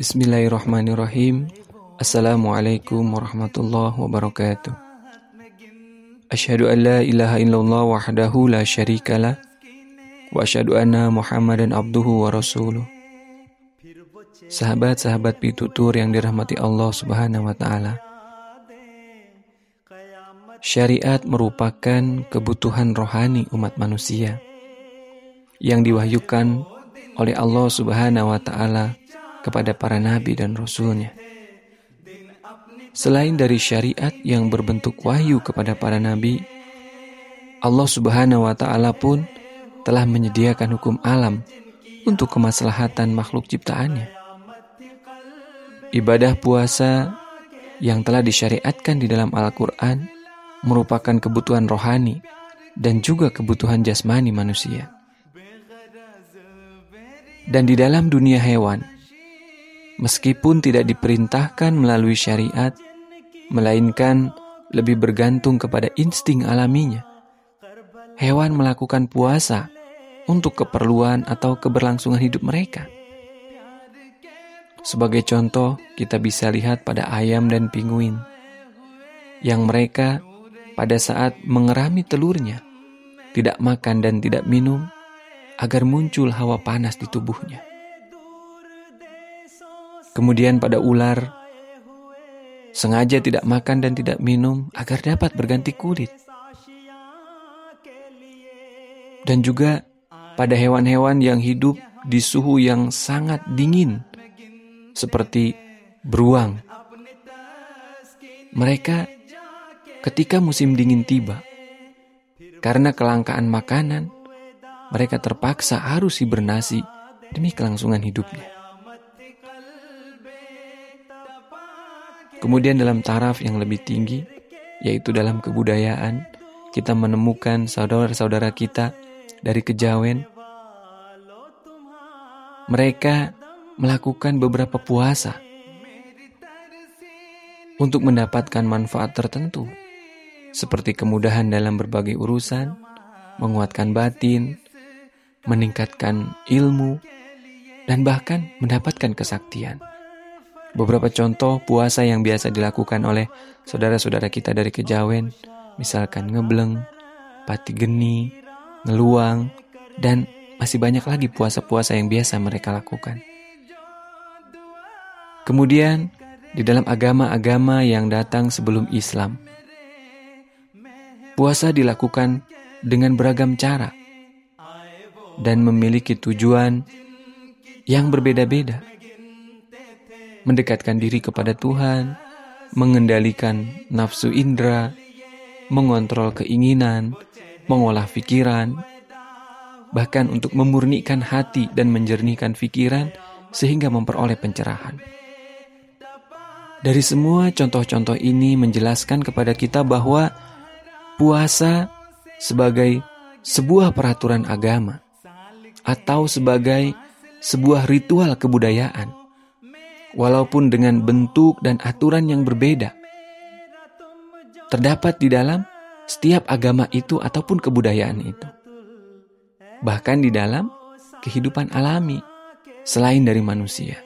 Bismillahirrahmanirrahim. Assalamualaikum warahmatullahi wabarakatuh. Asyhadu an la ilaha illallah wahdahu la syarikalah wa asyhadu anna Muhammadan abduhu wa rasuluh. Sahabat-sahabat pitutur yang dirahmati Allah Subhanahu wa taala. Syariat merupakan kebutuhan rohani umat manusia yang diwahyukan oleh Allah Subhanahu wa taala kepada para nabi dan rasulnya. Selain dari syariat yang berbentuk wahyu kepada para nabi, Allah Subhanahu wa taala pun telah menyediakan hukum alam untuk kemaslahatan makhluk ciptaannya. Ibadah puasa yang telah disyariatkan di dalam Al-Qur'an merupakan kebutuhan rohani dan juga kebutuhan jasmani manusia. Dan di dalam dunia hewan, meskipun tidak diperintahkan melalui syariat, melainkan lebih bergantung kepada insting alaminya. Hewan melakukan puasa untuk keperluan atau keberlangsungan hidup mereka. Sebagai contoh, kita bisa lihat pada ayam dan pinguin yang mereka pada saat mengerami telurnya tidak makan dan tidak minum agar muncul hawa panas di tubuhnya. Kemudian pada ular, sengaja tidak makan dan tidak minum agar dapat berganti kulit. Dan juga pada hewan-hewan yang hidup di suhu yang sangat dingin, seperti beruang. Mereka ketika musim dingin tiba, karena kelangkaan makanan, mereka terpaksa harus hibernasi demi kelangsungan hidupnya. Kemudian dalam taraf yang lebih tinggi, yaitu dalam kebudayaan, kita menemukan saudara-saudara kita dari kejawen. Mereka melakukan beberapa puasa untuk mendapatkan manfaat tertentu, seperti kemudahan dalam berbagai urusan, menguatkan batin, meningkatkan ilmu, dan bahkan mendapatkan kesaktian. Beberapa contoh puasa yang biasa dilakukan oleh saudara-saudara kita dari kejawen, misalkan ngebleng, pati geni, ngeluang, dan masih banyak lagi puasa-puasa yang biasa mereka lakukan. Kemudian, di dalam agama-agama yang datang sebelum Islam, puasa dilakukan dengan beragam cara dan memiliki tujuan yang berbeda-beda mendekatkan diri kepada Tuhan, mengendalikan nafsu indera, mengontrol keinginan, mengolah pikiran, bahkan untuk memurnikan hati dan menjernihkan pikiran sehingga memperoleh pencerahan. Dari semua contoh-contoh ini menjelaskan kepada kita bahwa puasa sebagai sebuah peraturan agama atau sebagai sebuah ritual kebudayaan walaupun dengan bentuk dan aturan yang berbeda. Terdapat di dalam setiap agama itu ataupun kebudayaan itu. Bahkan di dalam kehidupan alami selain dari manusia.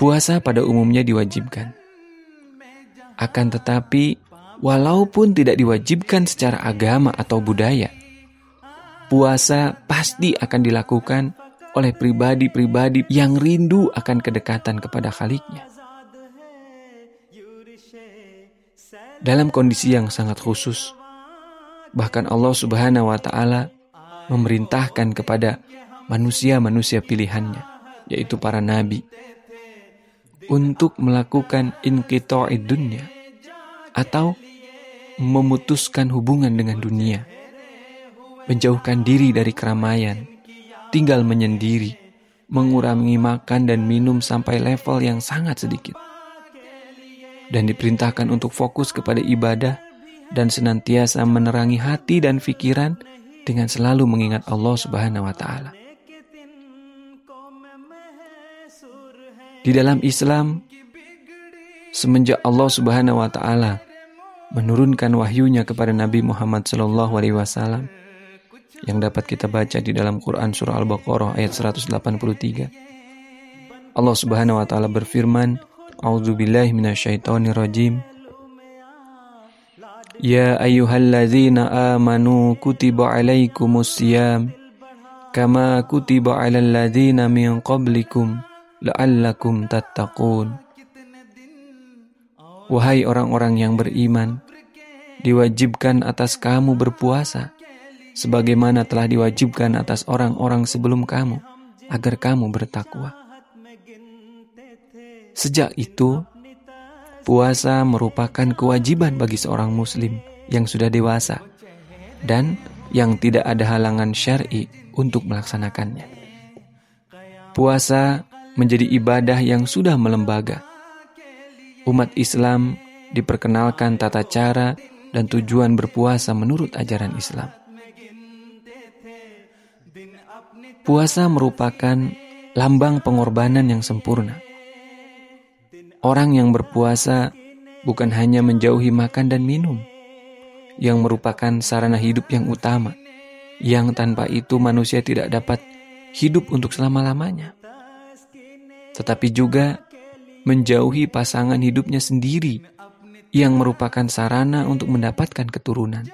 Puasa pada umumnya diwajibkan. Akan tetapi, walaupun tidak diwajibkan secara agama atau budaya, puasa pasti akan dilakukan oleh pribadi-pribadi yang rindu akan kedekatan kepada Khaliknya. Dalam kondisi yang sangat khusus, bahkan Allah Subhanahu wa taala memerintahkan kepada manusia-manusia pilihannya, yaitu para nabi, untuk melakukan inqita'id dunya atau memutuskan hubungan dengan dunia, menjauhkan diri dari keramaian, tinggal menyendiri, mengurangi makan dan minum sampai level yang sangat sedikit. Dan diperintahkan untuk fokus kepada ibadah dan senantiasa menerangi hati dan pikiran dengan selalu mengingat Allah Subhanahu wa taala. Di dalam Islam semenjak Allah Subhanahu wa taala menurunkan wahyunya kepada Nabi Muhammad sallallahu alaihi wasallam yang dapat kita baca di dalam Quran Surah Al-Baqarah ayat 183. Allah Subhanahu wa taala berfirman, A'udzubillahi minasyaitonirrajim. Ya ayyuhalladzina amanu kutiba alaikumus siyam kama kutiba alal ladzina min qablikum la'allakum tattaqun. Wahai orang-orang yang beriman, diwajibkan atas kamu berpuasa sebagaimana telah diwajibkan atas orang-orang sebelum kamu agar kamu bertakwa. Sejak itu, puasa merupakan kewajiban bagi seorang muslim yang sudah dewasa dan yang tidak ada halangan syar'i untuk melaksanakannya. Puasa menjadi ibadah yang sudah melembaga. Umat Islam diperkenalkan tata cara dan tujuan berpuasa menurut ajaran Islam. Puasa merupakan lambang pengorbanan yang sempurna Orang yang berpuasa bukan hanya menjauhi makan dan minum, yang merupakan sarana hidup yang utama, yang tanpa itu manusia tidak dapat hidup untuk selama-lamanya, tetapi juga menjauhi pasangan hidupnya sendiri, yang merupakan sarana untuk mendapatkan keturunan.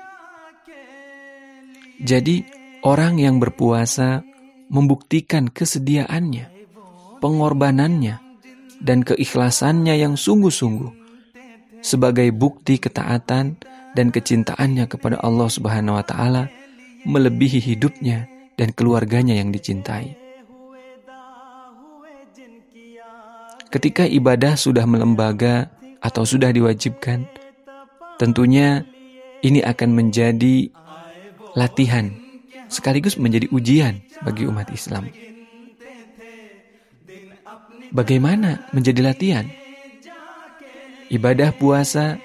Jadi, orang yang berpuasa membuktikan kesediaannya, pengorbanannya, dan keikhlasannya yang sungguh-sungguh sebagai bukti ketaatan dan kecintaannya kepada Allah Subhanahu wa taala melebihi hidupnya dan keluarganya yang dicintai. Ketika ibadah sudah melembaga atau sudah diwajibkan, tentunya ini akan menjadi latihan sekaligus menjadi ujian bagi umat Islam. Bagaimana menjadi latihan? Ibadah puasa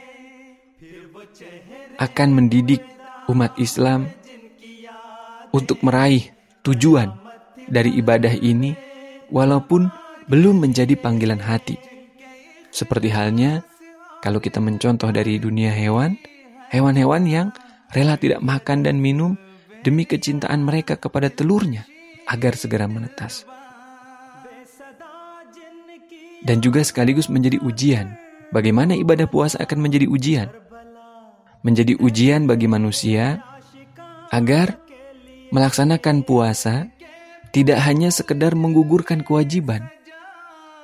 akan mendidik umat Islam untuk meraih tujuan dari ibadah ini walaupun belum menjadi panggilan hati. Seperti halnya kalau kita mencontoh dari dunia hewan, hewan-hewan yang rela tidak makan dan minum demi kecintaan mereka kepada telurnya agar segera menetas dan juga sekaligus menjadi ujian. Bagaimana ibadah puasa akan menjadi ujian? Menjadi ujian bagi manusia agar melaksanakan puasa tidak hanya sekedar menggugurkan kewajiban,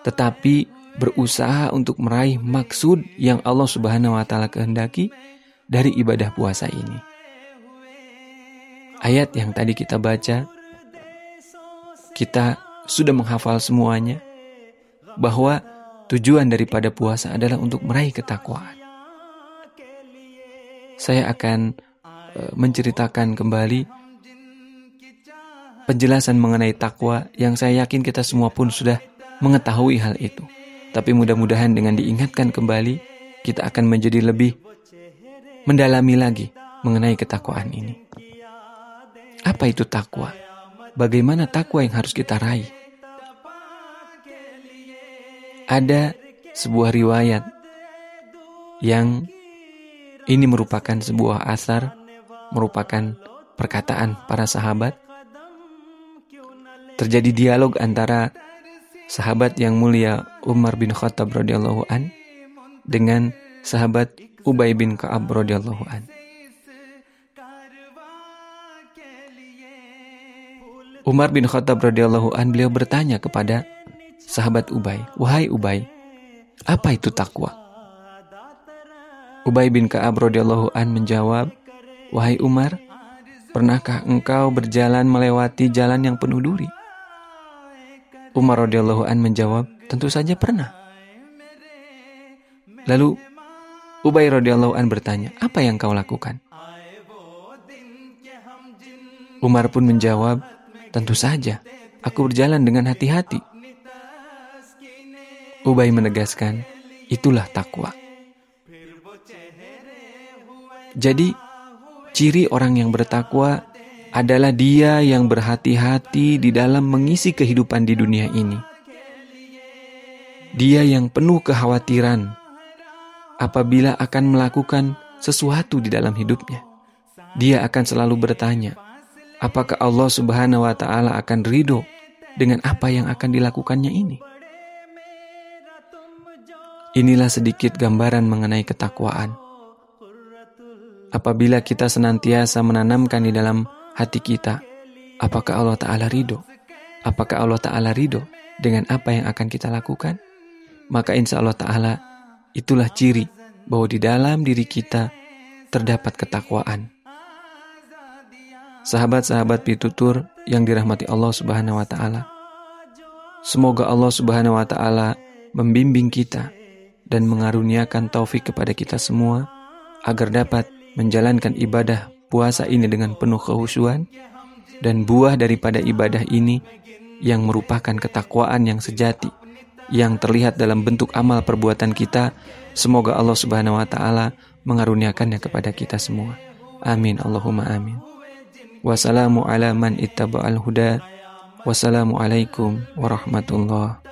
tetapi berusaha untuk meraih maksud yang Allah Subhanahu wa taala kehendaki dari ibadah puasa ini. Ayat yang tadi kita baca kita sudah menghafal semuanya bahwa tujuan daripada puasa adalah untuk meraih ketakwaan. Saya akan uh, menceritakan kembali penjelasan mengenai takwa yang saya yakin kita semua pun sudah mengetahui hal itu. Tapi mudah-mudahan dengan diingatkan kembali, kita akan menjadi lebih mendalami lagi mengenai ketakwaan ini. Apa itu takwa? Bagaimana takwa yang harus kita raih? ada sebuah riwayat yang ini merupakan sebuah asar, merupakan perkataan para sahabat. Terjadi dialog antara sahabat yang mulia Umar bin Khattab radhiyallahu an dengan sahabat Ubay bin Ka'ab radhiyallahu an. Umar bin Khattab radhiyallahu an beliau bertanya kepada sahabat Ubay, "Wahai Ubay, apa itu takwa?" Ubay bin Ka'ab radhiyallahu an menjawab, "Wahai Umar, pernahkah engkau berjalan melewati jalan yang penuh duri?" Umar radhiyallahu an menjawab, "Tentu saja pernah." Lalu Ubay radhiyallahu an bertanya, "Apa yang kau lakukan?" Umar pun menjawab, "Tentu saja, aku berjalan dengan hati-hati." Ubay menegaskan, itulah takwa. Jadi, ciri orang yang bertakwa adalah dia yang berhati-hati di dalam mengisi kehidupan di dunia ini. Dia yang penuh kekhawatiran apabila akan melakukan sesuatu di dalam hidupnya. Dia akan selalu bertanya, apakah Allah Subhanahu wa taala akan ridho dengan apa yang akan dilakukannya ini? Inilah sedikit gambaran mengenai ketakwaan. Apabila kita senantiasa menanamkan di dalam hati kita, apakah Allah Ta'ala ridho? Apakah Allah Ta'ala ridho dengan apa yang akan kita lakukan? Maka insya Allah Ta'ala itulah ciri bahwa di dalam diri kita terdapat ketakwaan. Sahabat-sahabat pitutur yang dirahmati Allah Subhanahu wa taala. Semoga Allah Subhanahu wa taala membimbing kita dan mengaruniakan taufik kepada kita semua agar dapat menjalankan ibadah puasa ini dengan penuh kehusuan dan buah daripada ibadah ini yang merupakan ketakwaan yang sejati yang terlihat dalam bentuk amal perbuatan kita. Semoga Allah Subhanahu wa taala mengaruniakannya kepada kita semua. Amin. Allahumma amin wassalamu ala man ittaba'al huda wassalamu alaikum warahmatullahi